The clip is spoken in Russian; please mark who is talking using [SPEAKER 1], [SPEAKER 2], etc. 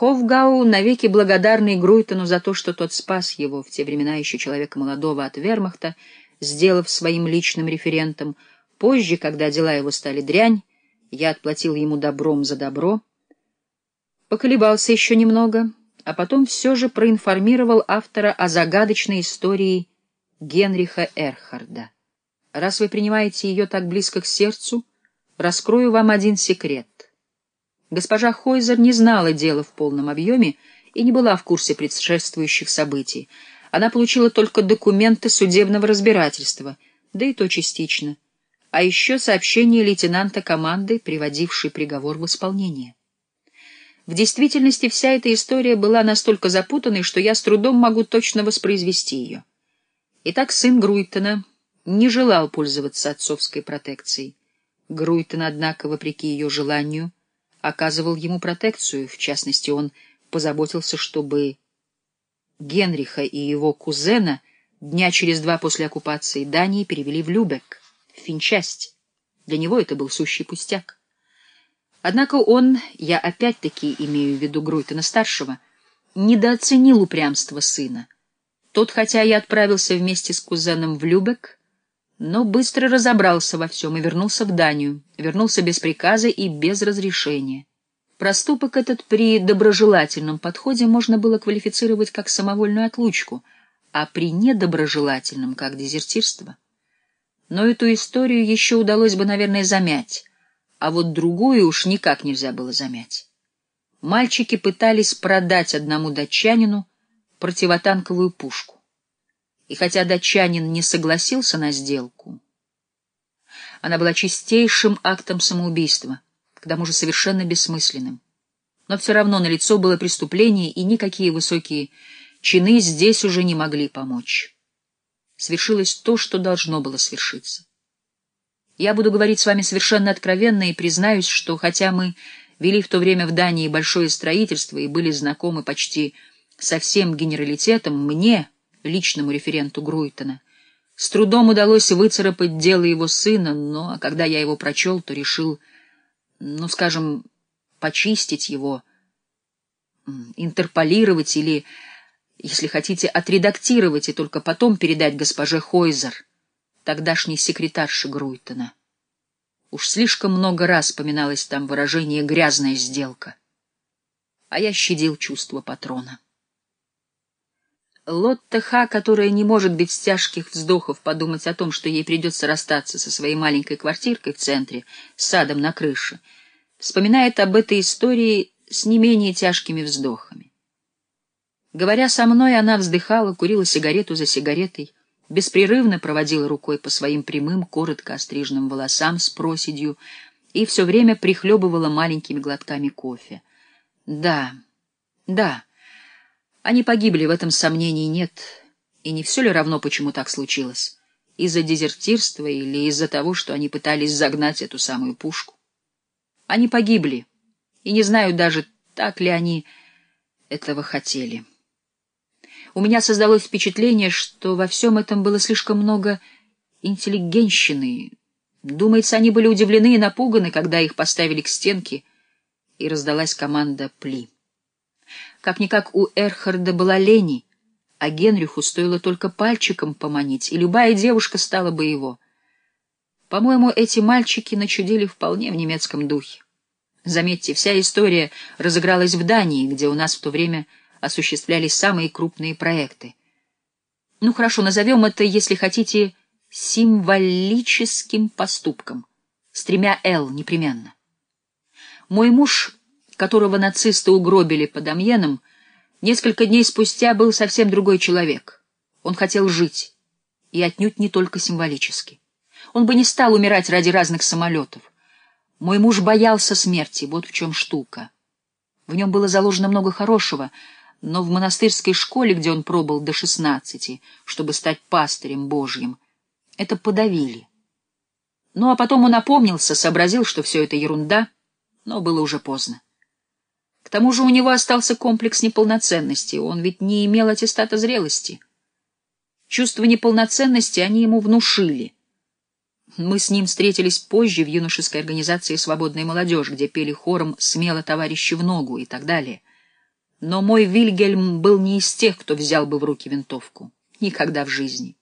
[SPEAKER 1] Хофгау, навеки благодарный Груйтону за то, что тот спас его, в те времена еще человека молодого от вермахта, сделав своим личным референтом. Позже, когда дела его стали дрянь, я отплатил ему добром за добро. Поколебался еще немного, а потом все же проинформировал автора о загадочной истории Генриха Эрхарда. Раз вы принимаете ее так близко к сердцу, раскрою вам один секрет. Госпожа Хойзер не знала дела в полном объеме и не была в курсе предшествующих событий. Она получила только документы судебного разбирательства, да и то частично, а еще сообщение лейтенанта команды, приводившей приговор в исполнение. В действительности вся эта история была настолько запутанной, что я с трудом могу точно воспроизвести ее. Итак, сын Груйтона не желал пользоваться отцовской протекцией. Груйтон, однако, вопреки ее желанию, оказывал ему протекцию, в частности, он позаботился, чтобы Генриха и его кузена дня через два после оккупации Дании перевели в Любек, в Финчасть. Для него это был сущий пустяк. Однако он, я опять-таки имею в виду Груйтона-старшего, недооценил упрямство сына. Тот, хотя и отправился вместе с кузеном в Любек, но быстро разобрался во всем и вернулся в Данию, вернулся без приказа и без разрешения. Проступок этот при доброжелательном подходе можно было квалифицировать как самовольную отлучку, а при недоброжелательном — как дезертирство. Но эту историю еще удалось бы, наверное, замять, а вот другую уж никак нельзя было замять. Мальчики пытались продать одному датчанину противотанковую пушку. И хотя датчанин не согласился на сделку, она была чистейшим актом самоубийства — к тому же совершенно бессмысленным. Но все равно на лицо было преступление, и никакие высокие чины здесь уже не могли помочь. Свершилось то, что должно было свершиться. Я буду говорить с вами совершенно откровенно и признаюсь, что хотя мы вели в то время в Дании большое строительство и были знакомы почти со всем генералитетом, мне, личному референту Груйтона, с трудом удалось выцарапать дело его сына, но когда я его прочел, то решил ну, скажем, почистить его, интерполировать или, если хотите, отредактировать и только потом передать госпоже Хойзер, тогдашней секретарше Груйтона. Уж слишком много раз поминалось там выражение «грязная сделка», а я щадил чувство патрона. Лотта Ха, которая не может без тяжких вздохов подумать о том, что ей придется расстаться со своей маленькой квартиркой в центре, с садом на крыше, вспоминает об этой истории с не менее тяжкими вздохами. Говоря со мной, она вздыхала, курила сигарету за сигаретой, беспрерывно проводила рукой по своим прямым, коротко остриженным волосам с проседью и все время прихлебывала маленькими глотками кофе. Да, да, они погибли, в этом сомнений нет. И не все ли равно, почему так случилось? Из-за дезертирства или из-за того, что они пытались загнать эту самую пушку? Они погибли, и не знаю даже, так ли они этого хотели. У меня создалось впечатление, что во всем этом было слишком много интеллигенщины. Думается, они были удивлены и напуганы, когда их поставили к стенке, и раздалась команда «Пли». Как-никак у Эрхарда была лени, а Генриху стоило только пальчиком поманить, и любая девушка стала бы его. По-моему, эти мальчики начудили вполне в немецком духе. Заметьте, вся история разыгралась в Дании, где у нас в то время осуществлялись самые крупные проекты. Ну хорошо, назовем это, если хотите, символическим поступком, с тремя «Л» непременно. Мой муж которого нацисты угробили под Амьеном, несколько дней спустя был совсем другой человек. Он хотел жить, и отнюдь не только символически. Он бы не стал умирать ради разных самолетов. Мой муж боялся смерти, вот в чем штука. В нем было заложено много хорошего, но в монастырской школе, где он пробыл до шестнадцати, чтобы стать пастырем Божьим, это подавили. Ну а потом он опомнился, сообразил, что все это ерунда, но было уже поздно. К тому же у него остался комплекс неполноценности, он ведь не имел аттестата зрелости. Чувство неполноценности они ему внушили. Мы с ним встретились позже в юношеской организации «Свободная молодежь», где пели хором «Смело, товарищи, в ногу» и так далее. Но мой Вильгельм был не из тех, кто взял бы в руки винтовку. Никогда в жизни.